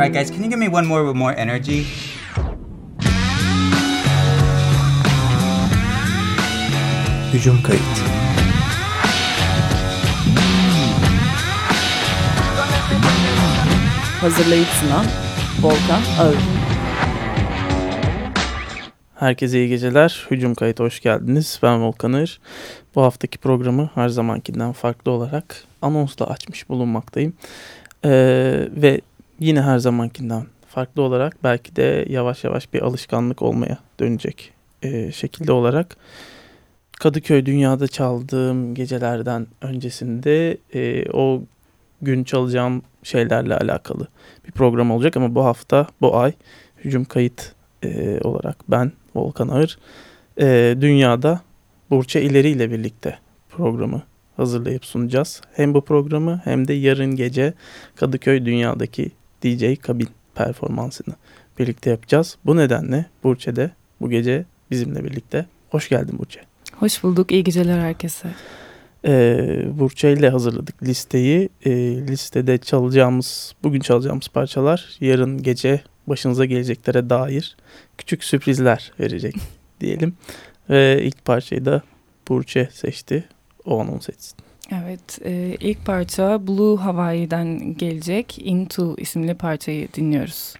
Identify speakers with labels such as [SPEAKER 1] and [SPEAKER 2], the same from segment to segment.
[SPEAKER 1] Alright guys, can you give me one more with more energy?
[SPEAKER 2] Hücum kayıt.
[SPEAKER 3] Hazırlayıp sunan Volkan Ağır.
[SPEAKER 4] Herkese iyi geceler. Hücum kayıt hoş geldiniz. Ben Volkan Ağır. Bu haftaki programı her zamankinden farklı olarak anonsla açmış bulunmaktayım. Ee, ve yine her zamankinden farklı olarak belki de yavaş yavaş bir alışkanlık olmaya dönecek e, şekilde olarak Kadıköy Dünya'da çaldığım gecelerden öncesinde e, o gün çalacağım şeylerle alakalı bir program olacak ama bu hafta bu ay hücum kayıt e, olarak ben Volkan Ağır e, dünyada Burçe İleri ile birlikte programı hazırlayıp sunacağız. Hem bu programı hem de yarın gece Kadıköy Dünya'daki DJ kabin performansını birlikte yapacağız. Bu nedenle Burçe de bu gece bizimle birlikte. Hoş geldin Burçe.
[SPEAKER 3] Hoş bulduk. İyi geceler herkese.
[SPEAKER 4] Ee, Burçe ile hazırladık listeyi. Ee, listede çalacağımız, bugün çalacağımız parçalar yarın gece başınıza geleceklere dair küçük sürprizler verecek diyelim. Ve ilk parçayı da Burçe seçti. O anons etsin.
[SPEAKER 3] Evet, e, ilk parça Blue Hawaii'den gelecek Into isimli parçayı dinliyoruz.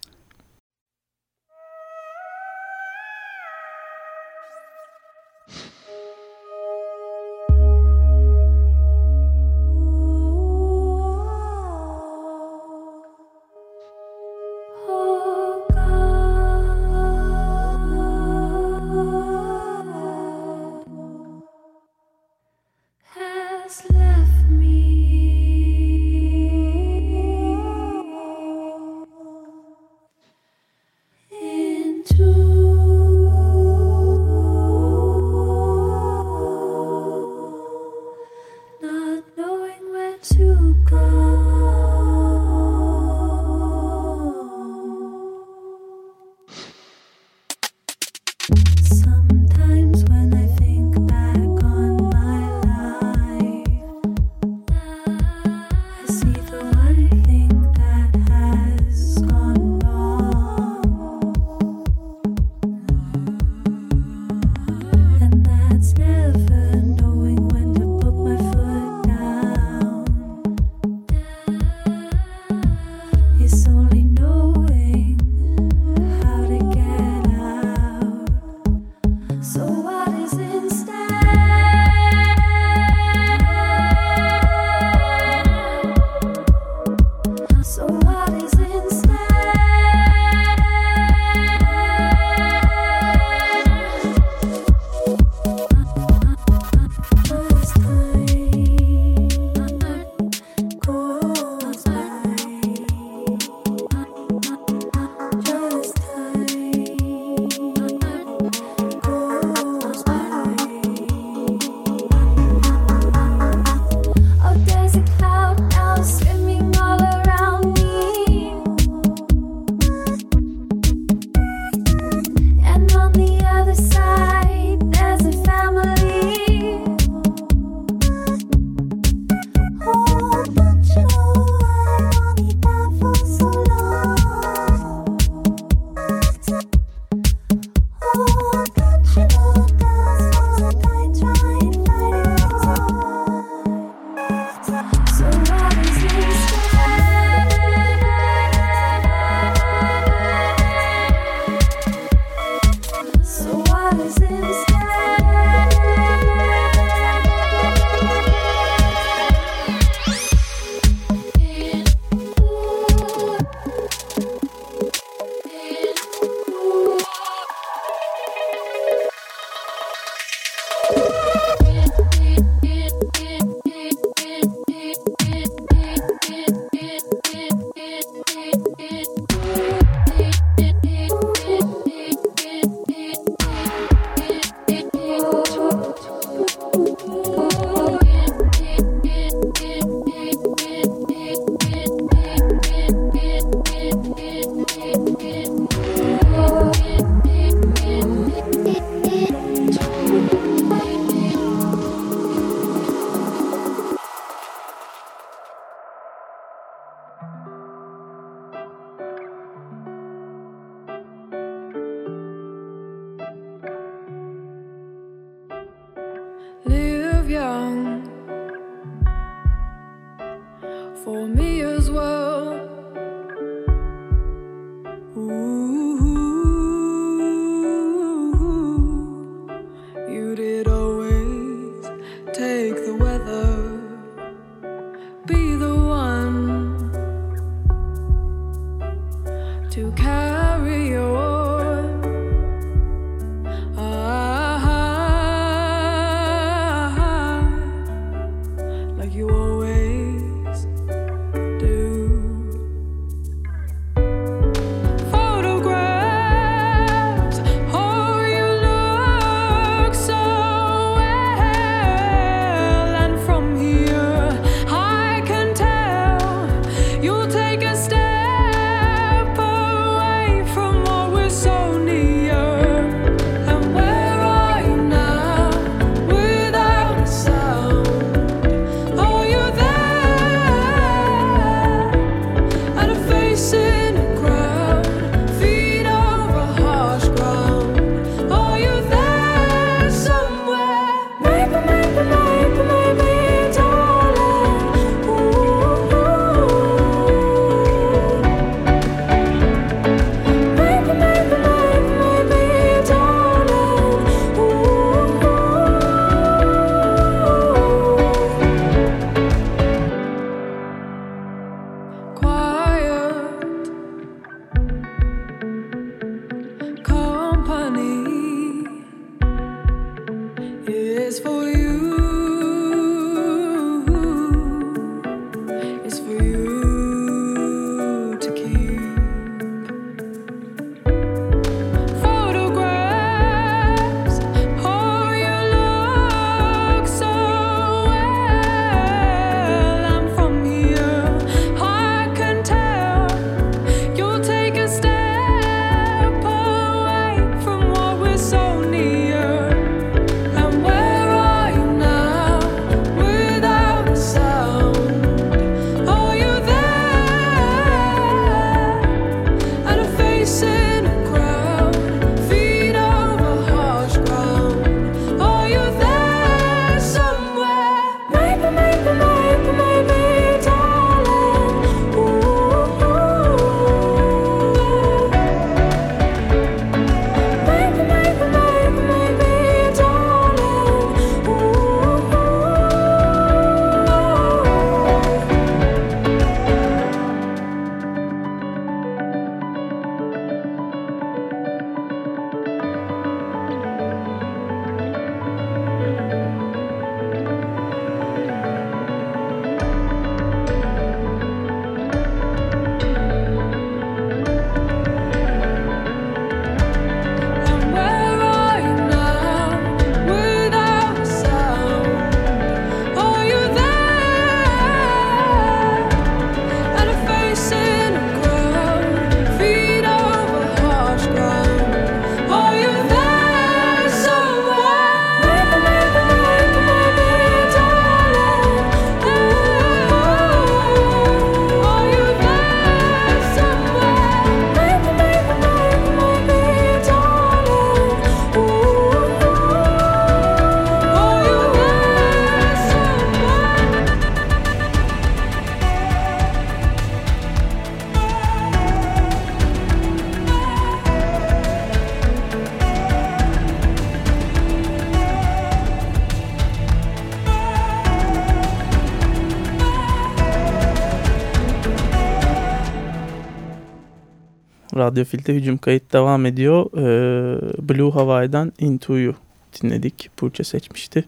[SPEAKER 4] Radyofil'de hücum kayıt devam ediyor. Ee, Blue Hawaii'den Into'yu dinledik. Burça seçmişti.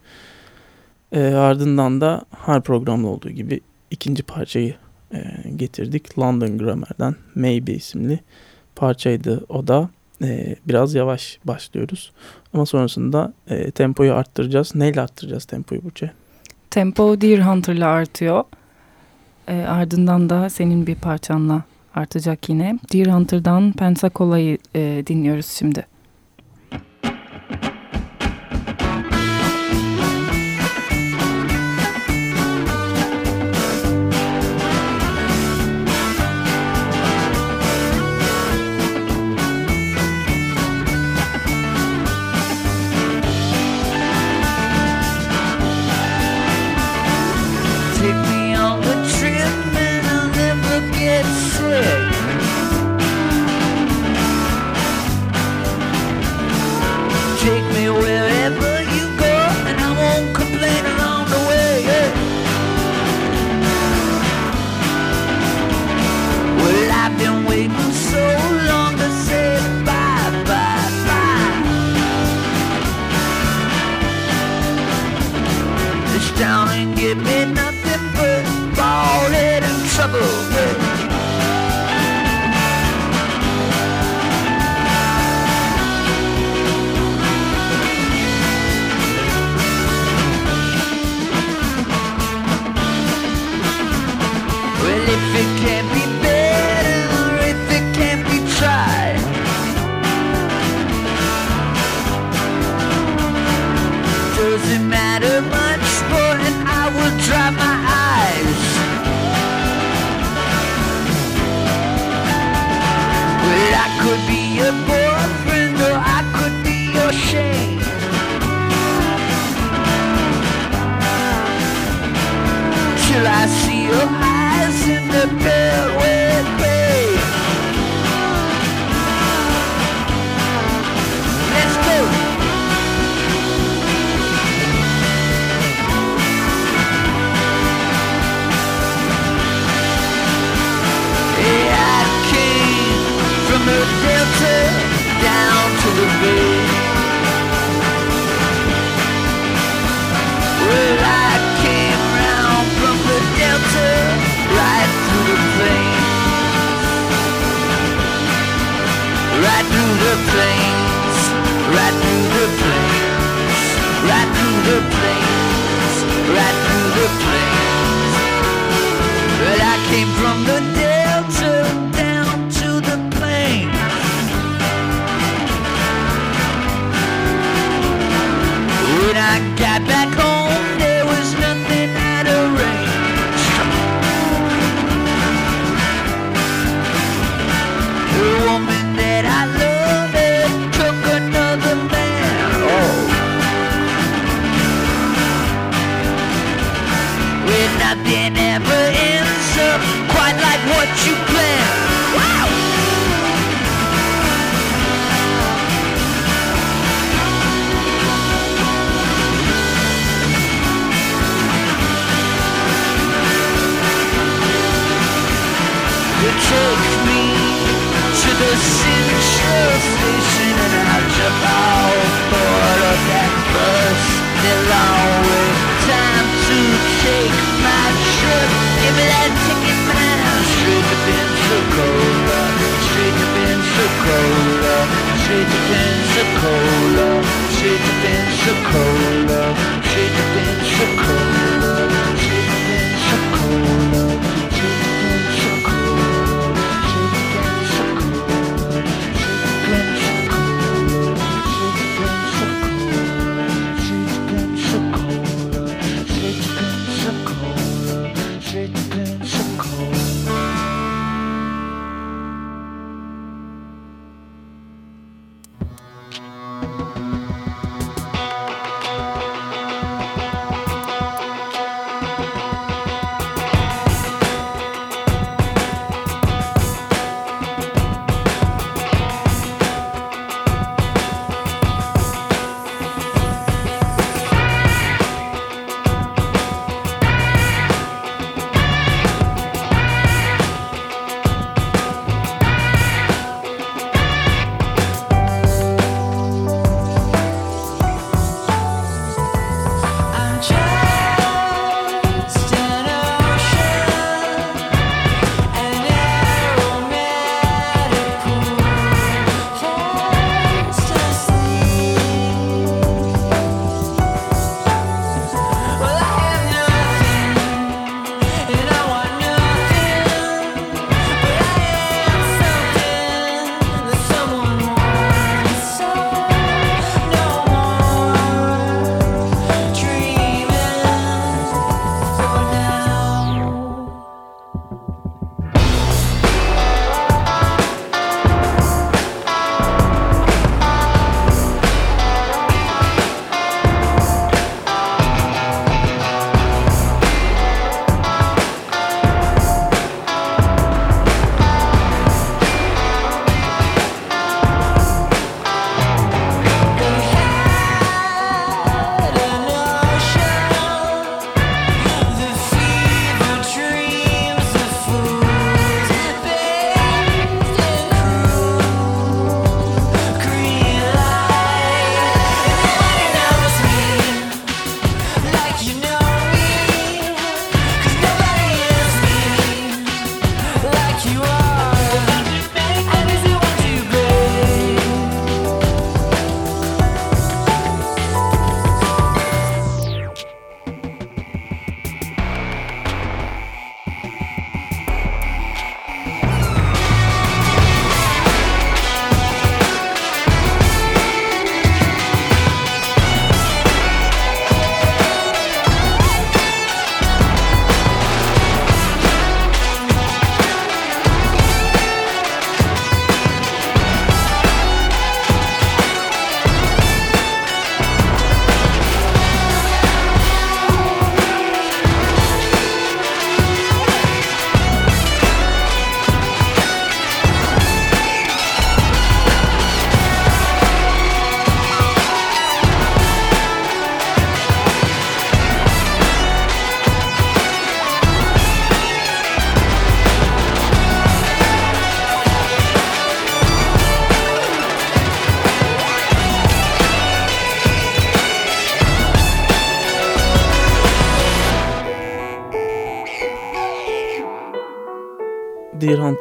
[SPEAKER 4] Ee, ardından da her programda olduğu gibi ikinci parçayı e, getirdik. London Grammar'dan Maybe isimli parçaydı o da. Ee, biraz yavaş başlıyoruz. Ama sonrasında e, tempoyu arttıracağız. Neyle arttıracağız tempoyu Burça?
[SPEAKER 3] Tempo Deer Hunter'la artıyor. E, ardından da senin bir parçanla artacak yine. Deer Hunter'dan Pensacola'yı e, dinliyoruz şimdi.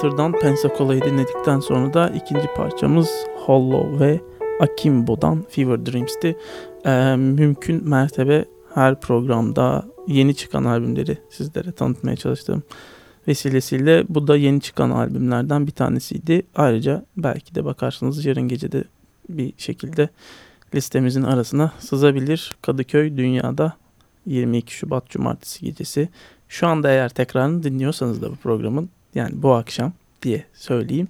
[SPEAKER 4] Deer Hunter'dan Pensacola'yı dinledikten sonra da ikinci parçamız Hollow ve Akimbo'dan Fever Dreams'ti. Ee, mümkün mertebe her programda yeni çıkan albümleri sizlere tanıtmaya çalıştığım vesilesiyle bu da yeni çıkan albümlerden bir tanesiydi. Ayrıca belki de bakarsınız yarın gece de bir şekilde listemizin arasına sızabilir. Kadıköy Dünya'da 22 Şubat Cumartesi gecesi. Şu anda eğer tekrarını dinliyorsanız da bu programın yani bu akşam diye söyleyeyim.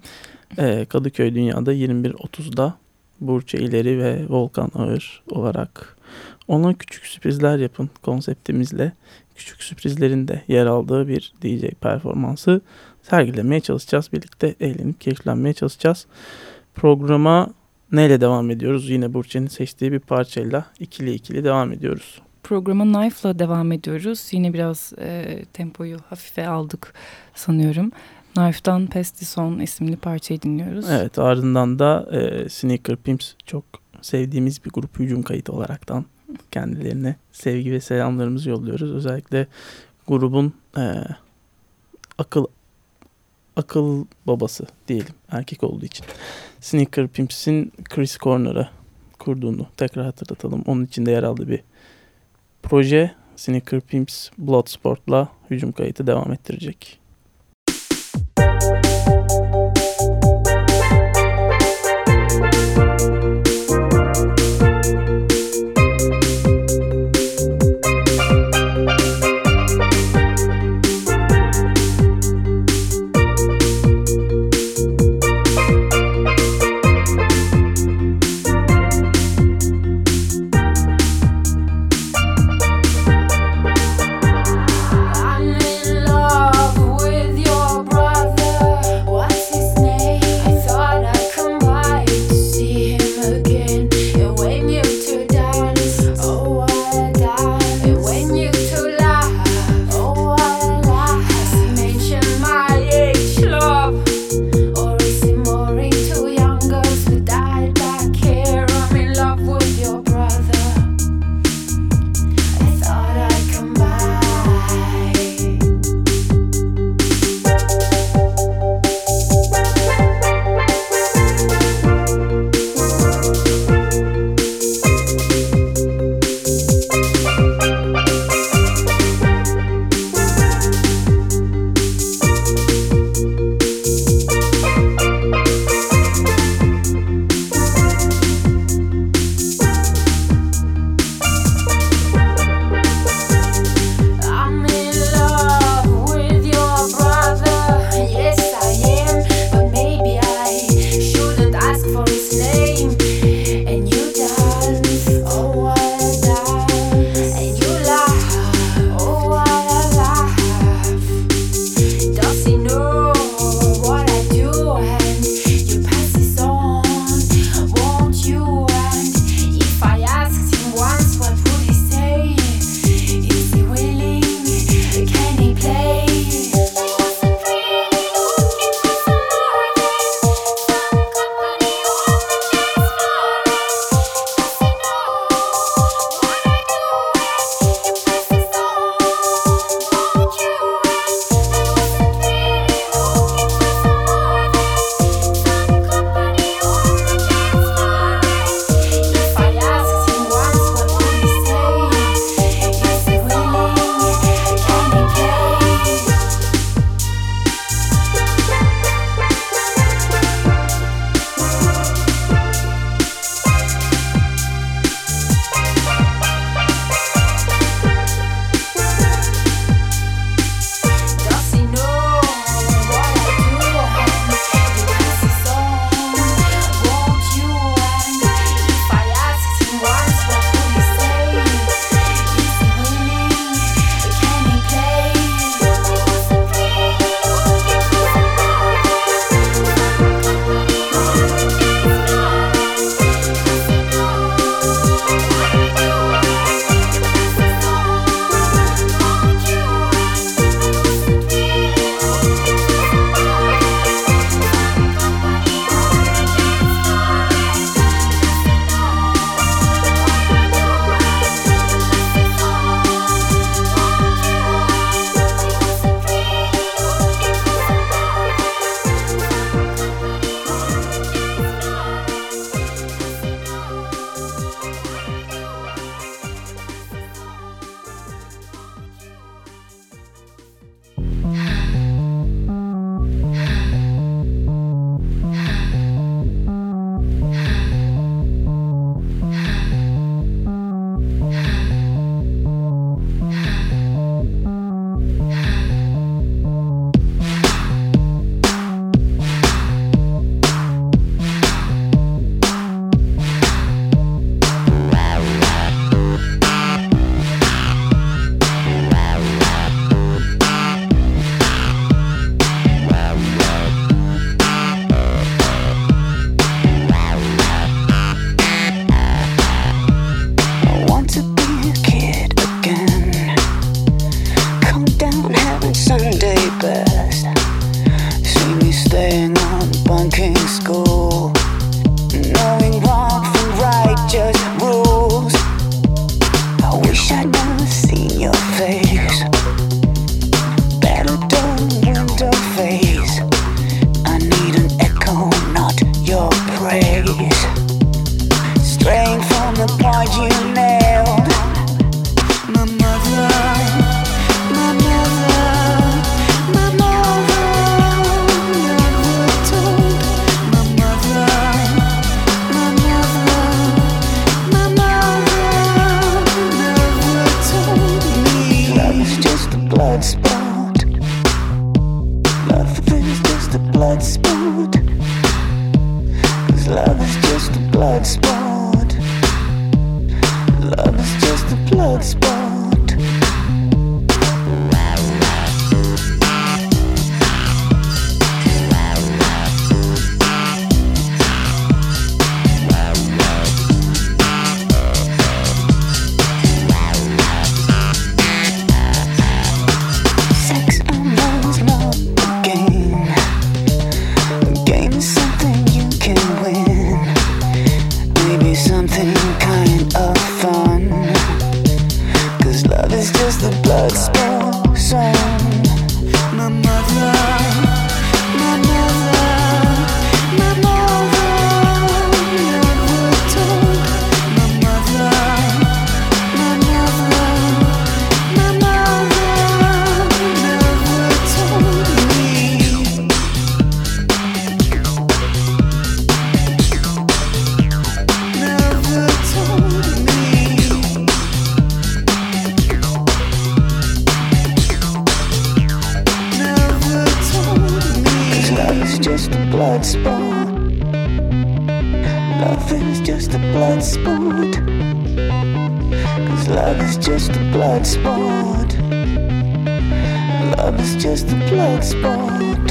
[SPEAKER 4] Ee, Kadıköy Dünya'da 21.30'da Burçe İleri ve Volkan Ağır olarak ona küçük sürprizler yapın konseptimizle küçük sürprizlerin de yer aldığı bir DJ performansı sergilemeye çalışacağız. Birlikte eğlenip keyiflenmeye çalışacağız. Programa neyle devam ediyoruz? Yine Burçe'nin seçtiği bir parçayla ikili ikili devam ediyoruz.
[SPEAKER 3] Programa Knife'la devam ediyoruz. Yine biraz e, tempoyu hafife aldık sanıyorum. Knife'dan Pestison isimli parçayı dinliyoruz.
[SPEAKER 4] Evet ardından da e, Sneaker Pimps çok sevdiğimiz bir grup hücum kayıtı olaraktan kendilerine sevgi ve selamlarımızı yolluyoruz. Özellikle grubun e, akıl akıl babası diyelim erkek olduğu için. Sneaker Pimps'in Chris Corner'ı kurduğunu tekrar hatırlatalım. Onun içinde yer aldığı bir proje Sneaker Pimps Bloodsport'la hücum kayıtı devam ettirecek.
[SPEAKER 5] is just a blood sport. Cause love is just a blood sport. Love is just a blood sport.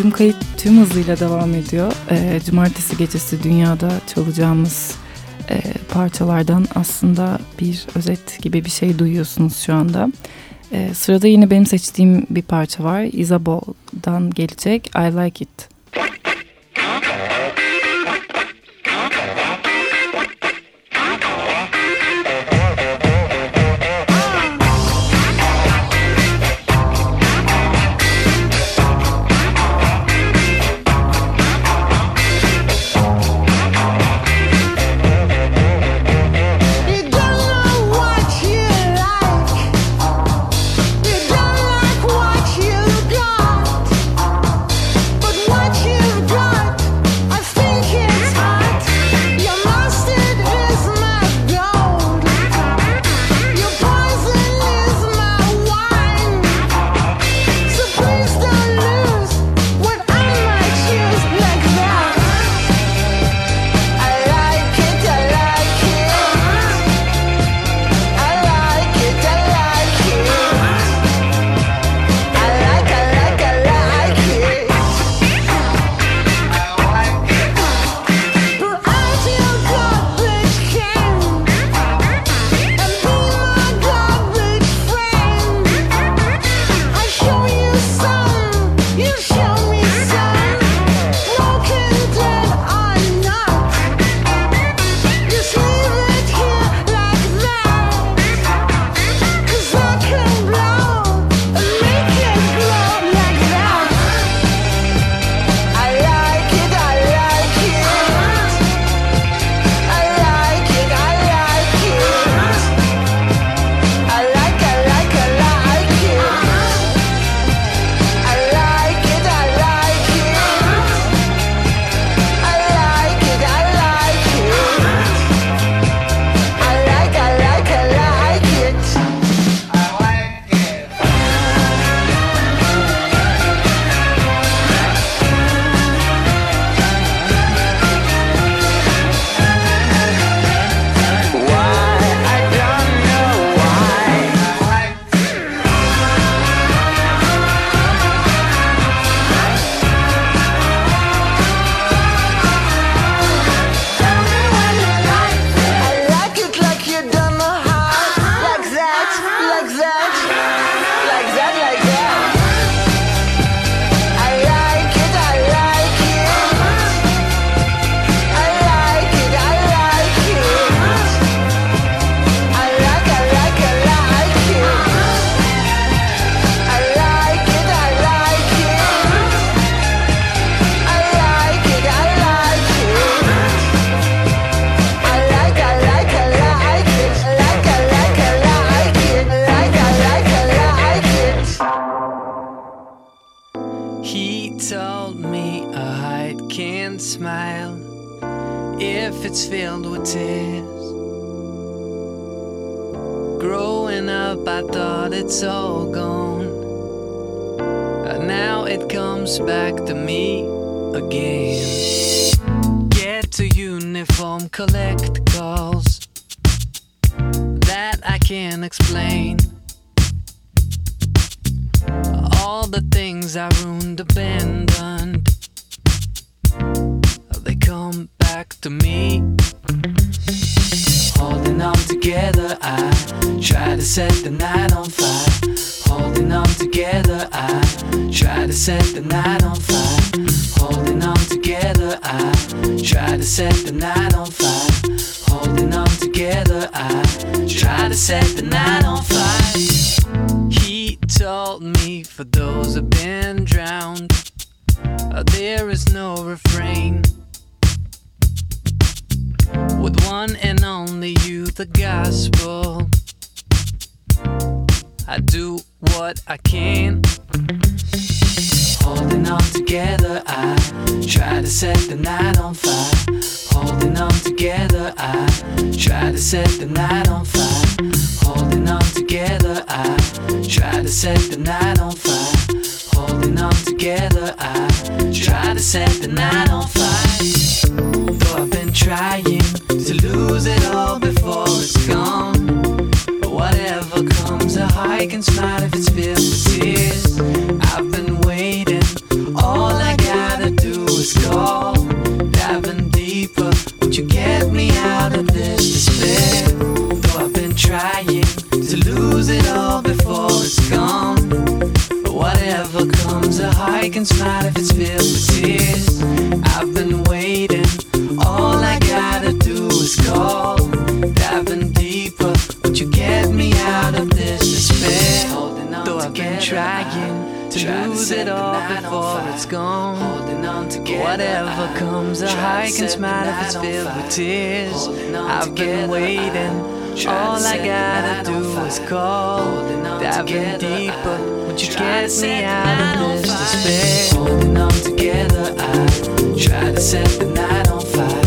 [SPEAKER 3] Hücum kayıt tüm hızıyla devam ediyor. E, cumartesi gecesi dünyada çalacağımız e, parçalardan aslında bir özet gibi bir şey duyuyorsunuz şu anda. E, sırada yine benim seçtiğim bir parça var. Isabeau'dan gelecek I Like It.
[SPEAKER 6] Explain. All the things I ruined, abandoned, they come back to me. Holding on together, I try to set the night on fire. Holding on together, I try to set the night on fire. Holding on together, I try to set the night on fire. Holding on together, I try to set the night on fire. He told me for those who've been drowned, uh, there is no refrain. With one and only you, the gospel. I do what I can. Holding on together, I try to set the night on fire. Holding on together, I try to set the night on fire. Holding on together, I try to set the night on fire. Holding on together, I try to set the night on fire. Though I've been trying to lose it all before it's gone. But whatever comes, a high can smile if it's filled with tears. I've been waiting, all I gotta do is call. Won't you get me out of this despair? Though I've been trying to lose it all before it's gone. But whatever comes, a high can smile if it's filled with tears. I've been waiting, all I gotta do is call. Diving deeper, won't you get me out of this despair? Though I've been trying to lose it all before it's gone. Whatever comes, a high can smile if it's filled with tears. I've been waiting. All I gotta do is call. Diving deeper, won't you get me out of this despair? Holding on together, I try to set the night on fire.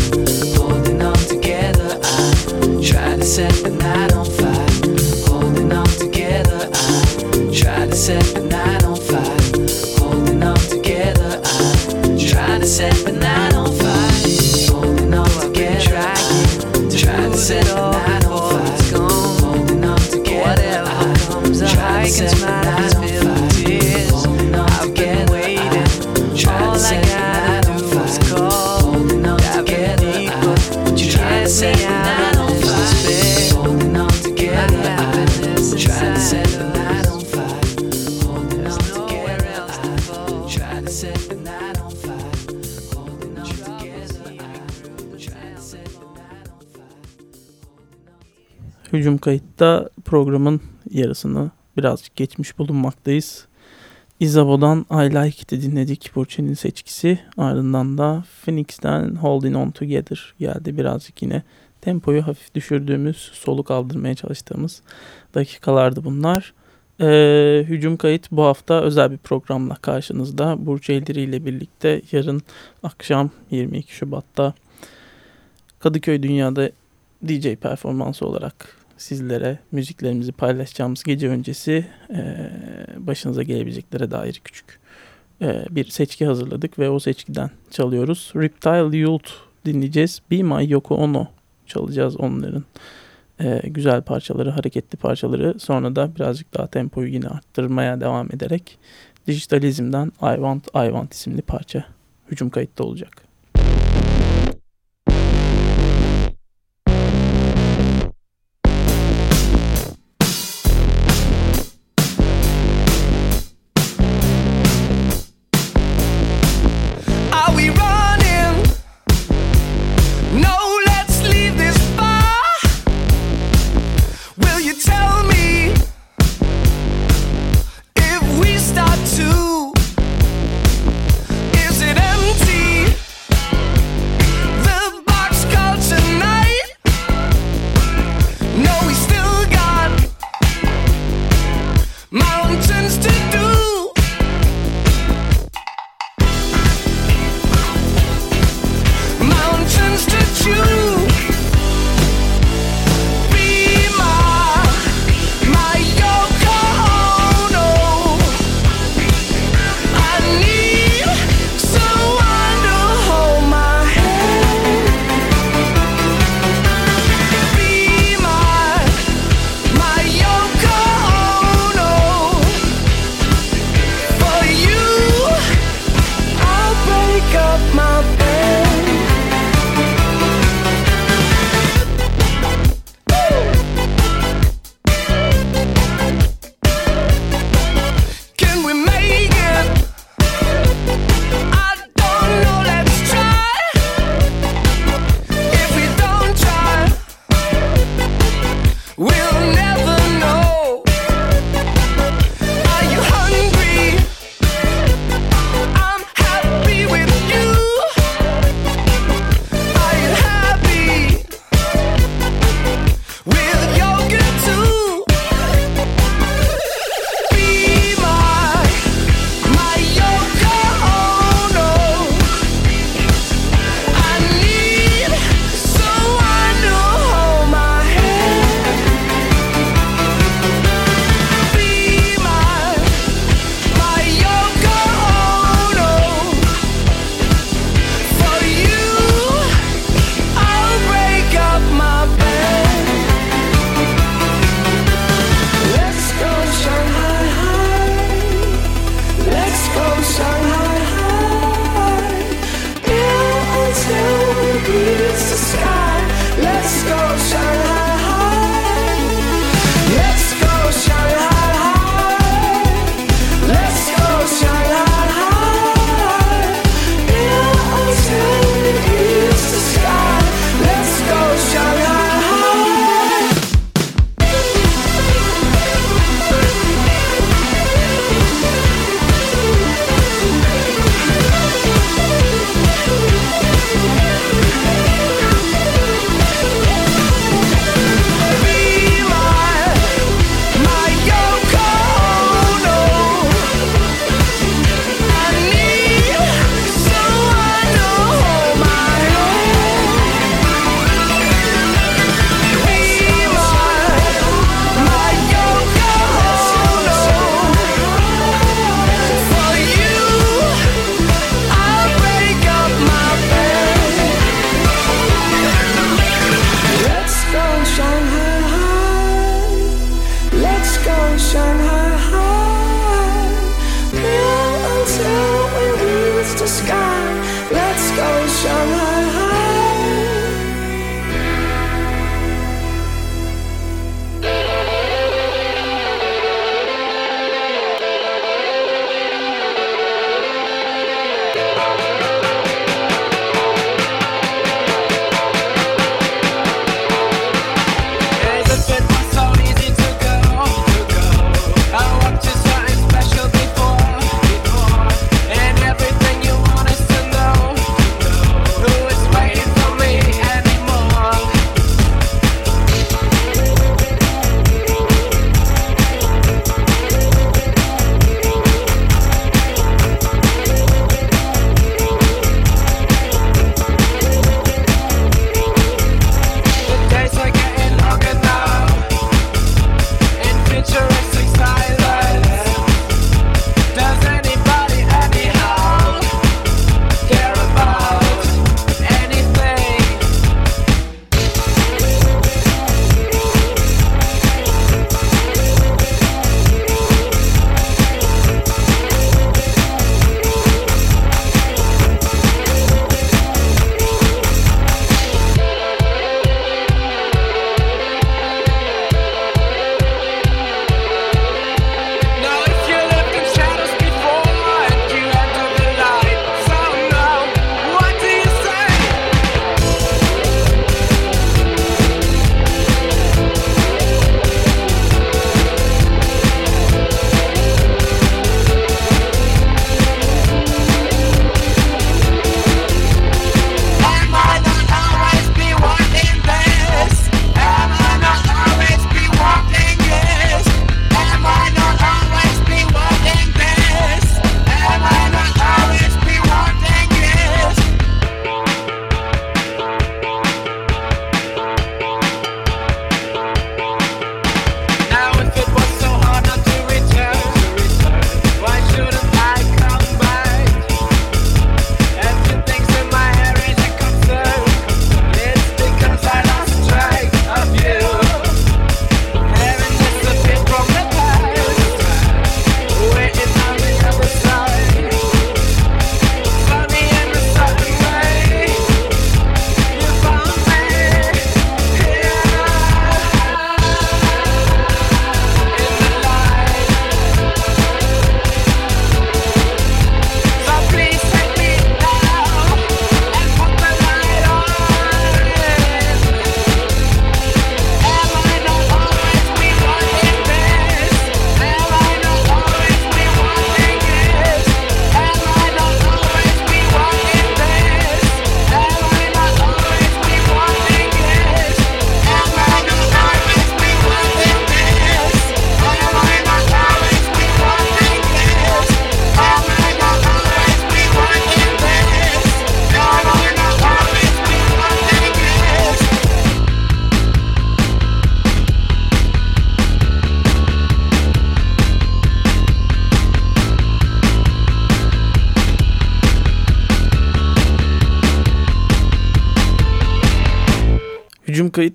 [SPEAKER 6] Holding on together, I try to set the night on fire.
[SPEAKER 4] Hücum kayıtta programın yarısını birazcık geçmiş bulunmaktayız. Isabo'dan I Like It'i dinledik Burçin'in seçkisi. Ardından da Phoenix'ten Holding On Together geldi. Birazcık yine tempoyu hafif düşürdüğümüz, soluk aldırmaya çalıştığımız dakikalardı bunlar. Ee, Hücum Kayıt bu hafta özel bir programla karşınızda. Burç Eldiri ile birlikte yarın akşam 22 Şubat'ta Kadıköy Dünya'da DJ performansı olarak sizlere müziklerimizi paylaşacağımız gece öncesi başınıza gelebileceklere dair küçük bir seçki hazırladık ve o seçkiden çalıyoruz. Reptile Youth dinleyeceğiz. Be My Yoko Ono çalacağız onların güzel parçaları, hareketli parçaları. Sonra da birazcık daha tempoyu yine arttırmaya devam ederek Dijitalizm'den I Want I Want isimli parça hücum kayıtta olacak.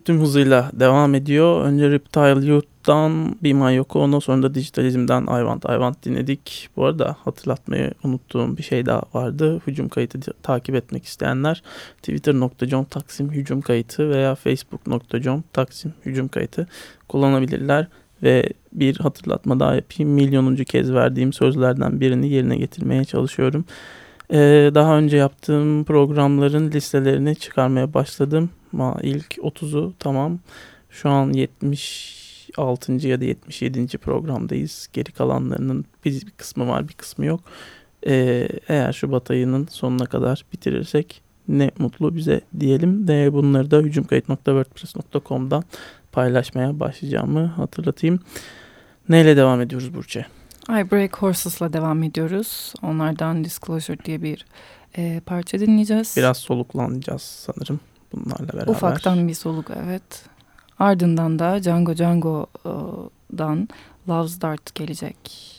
[SPEAKER 4] Tüm hızıyla devam ediyor. Önce Reptile Youth'tan Be My Yoko Ono sonra da Dijitalizm'den I Want I Want dinledik. Bu arada hatırlatmayı unuttuğum bir şey daha vardı. Hücum kayıtı takip etmek isteyenler twitter.com taksim hücum kayıtı veya facebook.com taksim hücum kayıtı kullanabilirler. Ve bir hatırlatma daha yapayım. Milyonuncu kez verdiğim sözlerden birini yerine getirmeye çalışıyorum. Ee, daha önce yaptığım programların listelerini çıkarmaya başladım. Ama ilk 30'u tamam. Şu an 76. ya da 77. programdayız. Geri kalanlarının bir, kısmı var bir kısmı yok. Ee, eğer Şubat ayının sonuna kadar bitirirsek ne mutlu bize diyelim. De bunları da hücumkayıt.wordpress.com'dan paylaşmaya başlayacağımı hatırlatayım. Neyle devam ediyoruz Burçe?
[SPEAKER 3] I Break Horses'la devam ediyoruz. Onlardan Disclosure diye bir e, parça dinleyeceğiz.
[SPEAKER 4] Biraz soluklanacağız sanırım bunlarla beraber.
[SPEAKER 3] Ufaktan bir soluk evet. Ardından da Django Django'dan Love's Dart gelecek.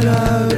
[SPEAKER 7] shadow.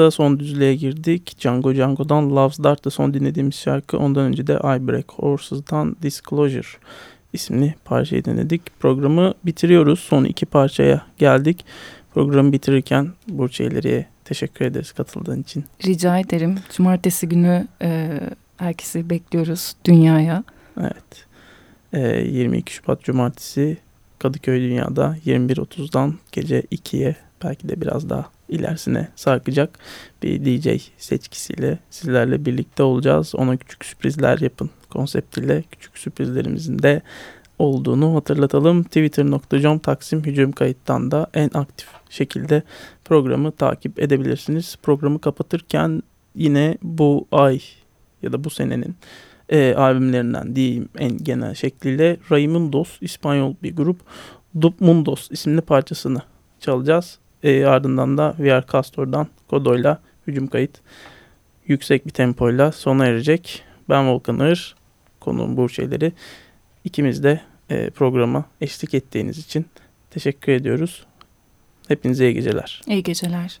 [SPEAKER 7] Kayıtta son düzlüğe girdik. Django Django'dan Love's Dart'ta son dinlediğimiz şarkı. Ondan önce de I Break Horses'tan Disclosure isimli parçayı dinledik. Programı bitiriyoruz. Son iki parçaya geldik. Programı bitirirken Burç Eyleri'ye teşekkür ederiz katıldığın için.
[SPEAKER 8] Rica ederim. Cumartesi günü e, herkesi bekliyoruz dünyaya.
[SPEAKER 7] Evet. Ee, 22 Şubat Cumartesi Kadıköy Dünya'da 21.30'dan gece 2'ye belki de biraz daha ilerisine sarkacak bir DJ seçkisiyle sizlerle birlikte olacağız. Ona küçük sürprizler yapın konseptiyle küçük sürprizlerimizin de olduğunu hatırlatalım. Twitter.com Taksim Hücum Kayıttan da en aktif şekilde programı takip edebilirsiniz. Programı kapatırken yine bu ay ya da bu senenin e, albümlerinden diyeyim en genel şekliyle Raimundos İspanyol bir grup Dub Mundos isimli parçasını çalacağız. E, ardından da Are Castor'dan Godoy'la hücum kayıt yüksek bir tempoyla sona erecek. Ben Volkan Ağır, konuğum Burçeleri. İkimiz de e, programa eşlik ettiğiniz için teşekkür ediyoruz. Hepinize iyi geceler.
[SPEAKER 8] İyi geceler.